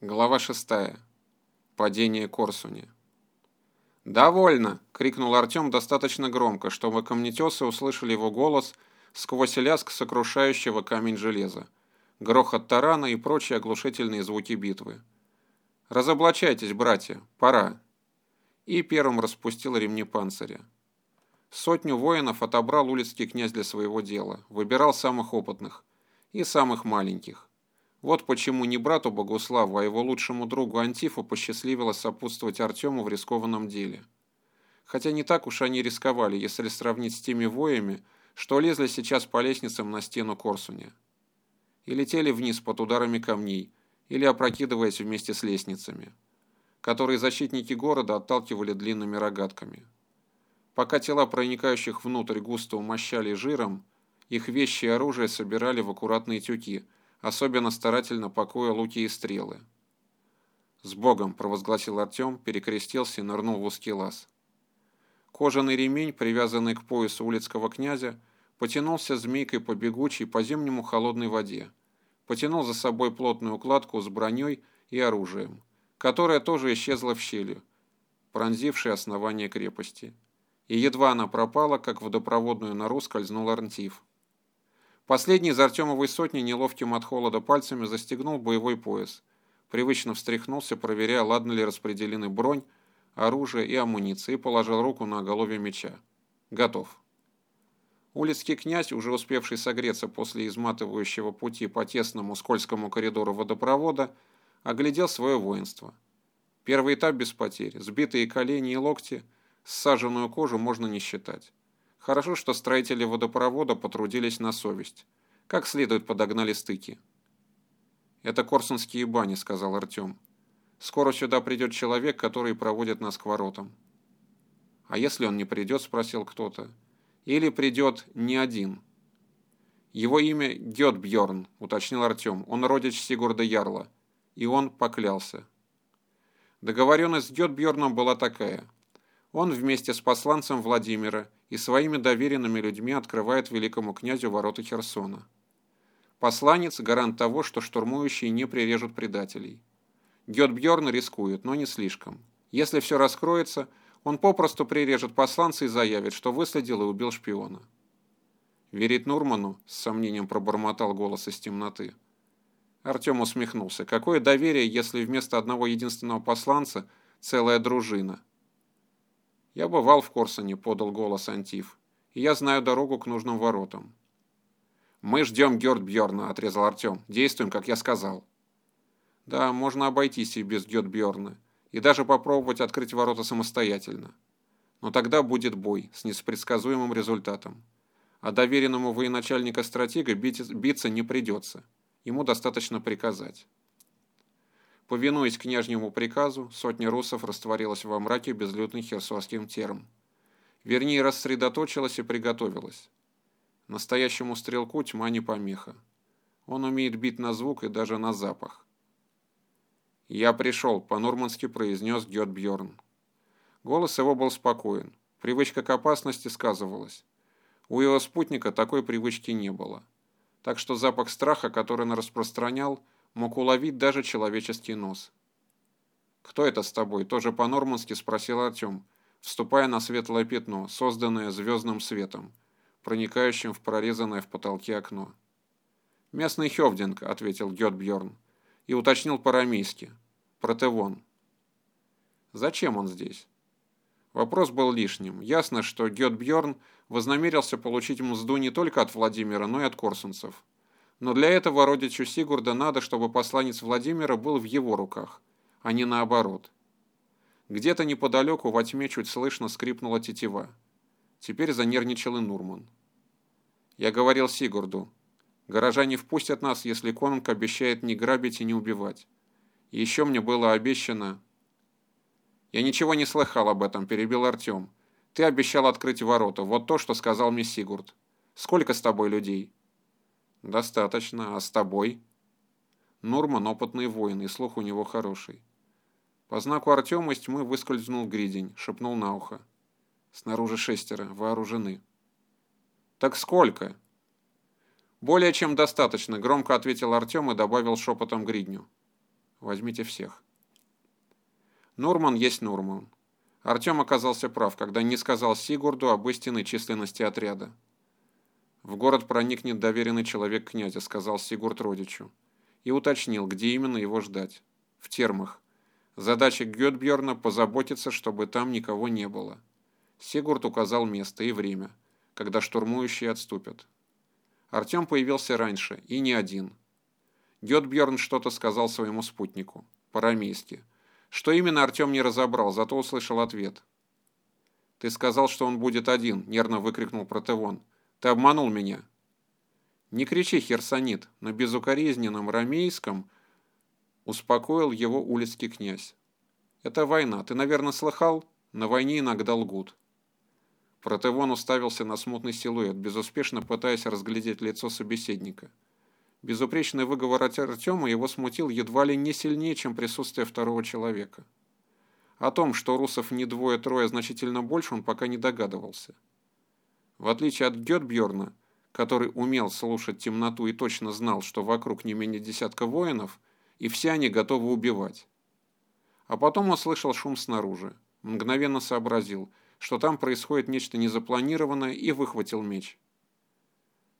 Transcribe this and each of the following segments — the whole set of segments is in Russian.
Глава 6. Падение Корсуни. «Довольно!» — крикнул Артем достаточно громко, чтобы камнетесы услышали его голос сквозь лязг сокрушающего камень железа, грохот тарана и прочие оглушительные звуки битвы. «Разоблачайтесь, братья, пора!» И первым распустил ремни панциря. Сотню воинов отобрал улицкий князь для своего дела, выбирал самых опытных и самых маленьких вот почему не брату Богуславу, а его лучшему другу Антифу посчастливилось сопутствовать Артему в рискованном деле. Хотя не так уж они рисковали, если сравнить с теми воями, что лезли сейчас по лестницам на стену Корсуня. И летели вниз под ударами камней, или опрокидываясь вместе с лестницами, которые защитники города отталкивали длинными рогатками. Пока тела проникающих внутрь густо умощали жиром, их вещи и оружие собирали в аккуратные тюки – особенно старательно пакуя луки и стрелы. «С Богом!» – провозгласил Артем, перекрестился и нырнул в узкий лаз. Кожаный ремень, привязанный к поясу улицкого князя, потянулся змейкой по бегучей, по зимнему холодной воде, потянул за собой плотную укладку с броней и оружием, которая тоже исчезла в щели, пронзившей основание крепости. И едва она пропала, как в водопроводную нору скользнул Арнтив. Последний из Артемовой сотни неловким от холода пальцами застегнул боевой пояс. Привычно встряхнулся, проверяя, ладно ли распределены бронь, оружие и амуниция, и положил руку на оголовье меча. Готов. Улицкий князь, уже успевший согреться после изматывающего пути по тесному скользкому коридору водопровода, оглядел свое воинство. Первый этап без потерь. Сбитые колени и локти, ссаженную кожу можно не считать. Хорошо, что строители водопровода потрудились на совесть. Как следует подогнали стыки. «Это Корсунские бани», — сказал Артем. «Скоро сюда придет человек, который проводит нас к воротам». «А если он не придет?» — спросил кто-то. «Или придет не один?» «Его имя Гетбьерн», — уточнил Артем. «Он родич Сигурда Ярла». И он поклялся. Договоренность с Гетбьерном была такая. Он вместе с посланцем Владимира и своими доверенными людьми открывает великому князю ворота Херсона. Посланец – гарант того, что штурмующие не прирежут предателей. Гетбьерн рискует, но не слишком. Если все раскроется, он попросту прирежет посланца и заявит, что выследил и убил шпиона. «Верить Нурману?» – с сомнением пробормотал голос из темноты. Артем усмехнулся. «Какое доверие, если вместо одного единственного посланца целая дружина?» «Я бывал в Корсуне», — подал голос Антиф, — «и я знаю дорогу к нужным воротам». «Мы ждем Гёрдбьерна», — отрезал Артем. «Действуем, как я сказал». «Да, можно обойтись и без Гёрдбьерна, и даже попробовать открыть ворота самостоятельно. Но тогда будет бой с непредсказуемым результатом. А доверенному военачальника-стратега биться не придется. Ему достаточно приказать». Повинуясь княжнему приказу, сотня русов растворилась во мраке безлюдных херсонским терм. Вернее, рассредоточилась и приготовилась. Настоящему стрелку тьма не помеха. Он умеет бить на звук и даже на запах. «Я пришел», — по-нурмански произнес Гетбьерн. Голос его был спокоен. Привычка к опасности сказывалась. У его спутника такой привычки не было. Так что запах страха, который он распространял, — мог уловить даже человеческий нос. «Кто это с тобой?» – тоже по-нормански спросил Артем, вступая на светлое пятно, созданное звездным светом, проникающим в прорезанное в потолке окно. «Местный Хевдинг», – ответил Гетбьерн, и уточнил по-рамейски. «Протевон». «Зачем он здесь?» Вопрос был лишним. Ясно, что Гетбьерн вознамерился получить мзду не только от Владимира, но и от корсунцев. Но для этого родичу Сигурда надо, чтобы посланец Владимира был в его руках, а не наоборот. Где-то неподалеку во тьме чуть слышно скрипнула тетива. Теперь занервничал и Нурман. Я говорил Сигурду, горожане впустят нас, если конунг обещает не грабить и не убивать. И еще мне было обещано... Я ничего не слыхал об этом, перебил Артем. Ты обещал открыть ворота, вот то, что сказал мне Сигурд. Сколько с тобой людей? «Достаточно. А с тобой?» Нурман – опытный воин, и слух у него хороший. По знаку Артема из тьмы выскользнул гридень, шепнул на ухо. Снаружи шестеро, вооружены. «Так сколько?» «Более чем достаточно», – громко ответил Артем и добавил шепотом гридню. Возьмите всех. Нурман есть Нурман. Артем оказался прав, когда не сказал Сигурду об истинной численности отряда. «В город проникнет доверенный человек князя», — сказал Сигурд родичу. И уточнил, где именно его ждать. В термах. Задача Гетбьерна позаботиться, чтобы там никого не было. Сигурд указал место и время, когда штурмующие отступят. Артем появился раньше, и не один. Гетбьерн что-то сказал своему спутнику, по-рамейски. Что именно Артем не разобрал, зато услышал ответ. «Ты сказал, что он будет один», — нервно выкрикнул Протевон. Ты обманул меня». «Не кричи, Херсонит!» На безукоризненном рамейском успокоил его улицкий князь. «Это война. Ты, наверное, слыхал? На войне иногда лгут». Протевон уставился на смутный силуэт, безуспешно пытаясь разглядеть лицо собеседника. Безупречный выговор от Артема его смутил едва ли не сильнее, чем присутствие второго человека. О том, что русов не двое-трое, значительно больше, он пока не догадывался. В отличие от Гетбьерна, который умел слушать темноту и точно знал, что вокруг не менее десятка воинов, и все они готовы убивать. А потом услышал шум снаружи, мгновенно сообразил, что там происходит нечто незапланированное, и выхватил меч.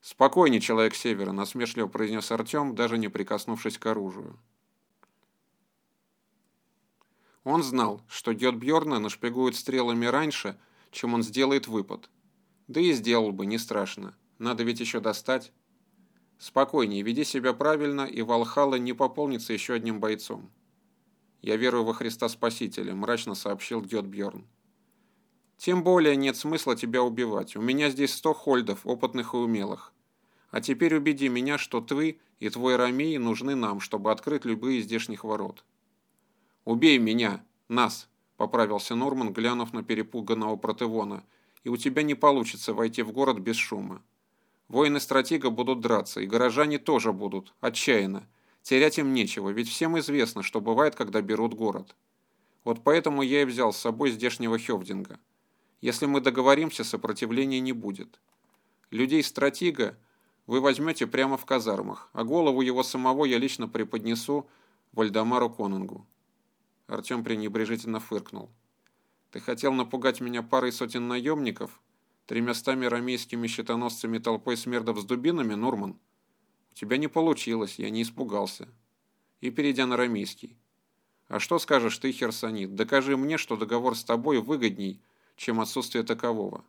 «Спокойней, человек севера», — насмешливо произнес Артем, даже не прикоснувшись к оружию. Он знал, что Гетбьерна нашпигует стрелами раньше, чем он сделает выпад, да и сделал бы, не страшно. Надо ведь еще достать. Спокойнее, веди себя правильно, и Валхалла не пополнится еще одним бойцом. Я верую во Христа Спасителя, мрачно сообщил Гетбьерн. Тем более нет смысла тебя убивать. У меня здесь сто хольдов, опытных и умелых. А теперь убеди меня, что ты и твой Рамей нужны нам, чтобы открыть любые из здешних ворот. Убей меня, нас, поправился Норман, глянув на перепуганного Протевона – и у тебя не получится войти в город без шума. Воины-стратега будут драться, и горожане тоже будут, отчаянно. Терять им нечего, ведь всем известно, что бывает, когда берут город. Вот поэтому я и взял с собой здешнего Хевдинга. Если мы договоримся, сопротивления не будет. Людей-стратега вы возьмете прямо в казармах, а голову его самого я лично преподнесу Вальдамару Конунгу. Артем пренебрежительно фыркнул. Ты хотел напугать меня парой сотен наемников, тремястами рамейскими щитоносцами толпой смердов с дубинами, Нурман? У тебя не получилось, я не испугался. И перейдя на рамейский. А что скажешь ты, Херсонит? Докажи мне, что договор с тобой выгодней, чем отсутствие такового.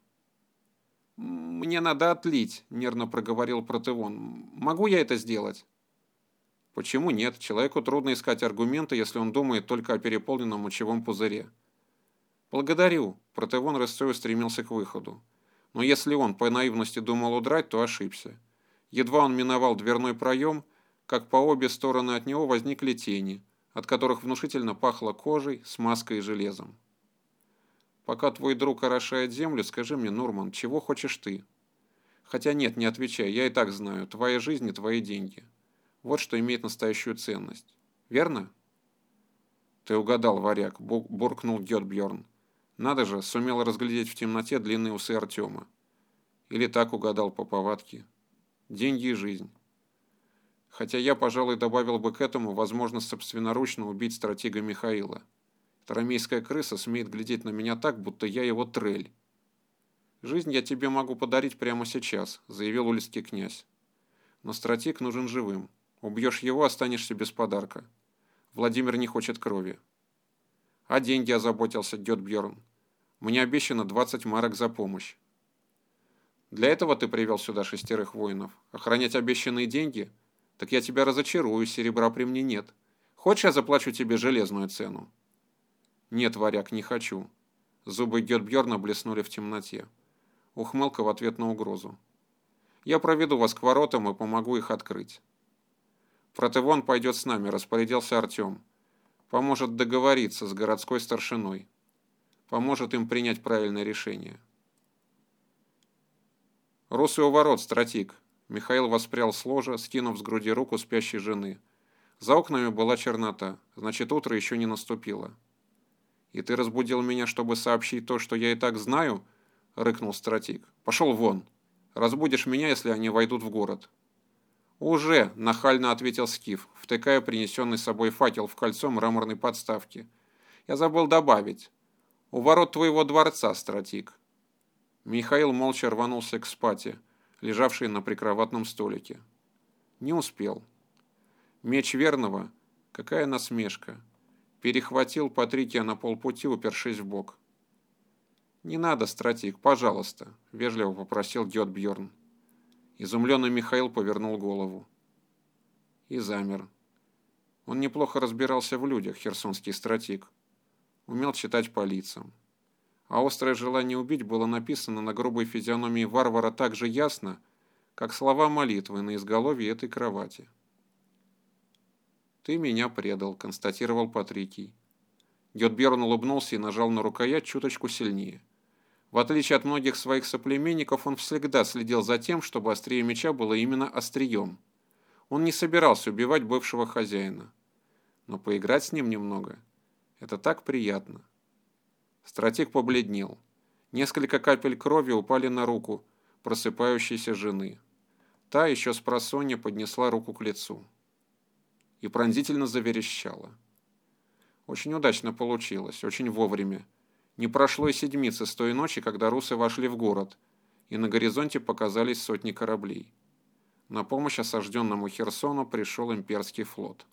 «Мне надо отлить», — нервно проговорил Протеон. «Могу я это сделать?» «Почему нет? Человеку трудно искать аргументы, если он думает только о переполненном мочевом пузыре. «Благодарю», – Протевон рысцой стремился к выходу. Но если он по наивности думал удрать, то ошибся. Едва он миновал дверной проем, как по обе стороны от него возникли тени, от которых внушительно пахло кожей, смазкой и железом. «Пока твой друг орошает землю, скажи мне, Нурман, чего хочешь ты?» «Хотя нет, не отвечай, я и так знаю, твоя жизнь и твои деньги. Вот что имеет настоящую ценность. Верно?» «Ты угадал, варяг», – буркнул Гетбьерн. Надо же, сумел разглядеть в темноте длинные усы Артема. Или так угадал по повадке. Деньги и жизнь. Хотя я, пожалуй, добавил бы к этому возможность собственноручно убить стратега Михаила. Тарамейская крыса смеет глядеть на меня так, будто я его трель. «Жизнь я тебе могу подарить прямо сейчас», — заявил улицкий князь. «Но стратег нужен живым. Убьешь его, останешься без подарка. Владимир не хочет крови». «А деньги озаботился Гетбьерн. Мне обещано 20 марок за помощь. Для этого ты привел сюда шестерых воинов. Охранять обещанные деньги? Так я тебя разочарую, серебра при мне нет. Хочешь, я заплачу тебе железную цену? Нет, варяг, не хочу. Зубы Гетбьерна блеснули в темноте. Ухмылка в ответ на угрозу. Я проведу вас к воротам и помогу их открыть. Протевон пойдет с нами, распорядился Артем. Поможет договориться с городской старшиной поможет им принять правильное решение. «Русы у ворот, стратик!» Михаил воспрял с ложа, скинув с груди руку спящей жены. За окнами была чернота, значит, утро еще не наступило. «И ты разбудил меня, чтобы сообщить то, что я и так знаю?» — рыкнул стратик. «Пошел вон! Разбудишь меня, если они войдут в город». «Уже!» – нахально ответил Скиф, втыкая принесенный с собой факел в кольцо мраморной подставки. «Я забыл добавить. У ворот твоего дворца, стратик». Михаил молча рванулся к спате, лежавшей на прикроватном столике. Не успел. Меч верного, какая насмешка, перехватил Патрикия на полпути, упершись в бок. «Не надо, стратик, пожалуйста», — вежливо попросил Гетбьерн. Изумленный Михаил повернул голову. И замер. Он неплохо разбирался в людях, херсонский стратик. Умел читать по лицам. А острое желание убить было написано на грубой физиономии варвара так же ясно, как слова молитвы на изголовье этой кровати. «Ты меня предал», — констатировал Патрикий. Гетберн улыбнулся и нажал на рукоять чуточку сильнее. В отличие от многих своих соплеменников, он всегда следил за тем, чтобы острие меча было именно острием. Он не собирался убивать бывшего хозяина. Но поиграть с ним немного – это так приятно. Стратег побледнел. Несколько капель крови упали на руку просыпающейся жены. Та еще с просонья поднесла руку к лицу. И пронзительно заверещала. Очень удачно получилось, очень вовремя. Не прошло и седмицы с той ночи, когда русы вошли в город, и на горизонте показались сотни кораблей. На помощь осажденному Херсону пришел имперский флот.